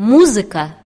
музыка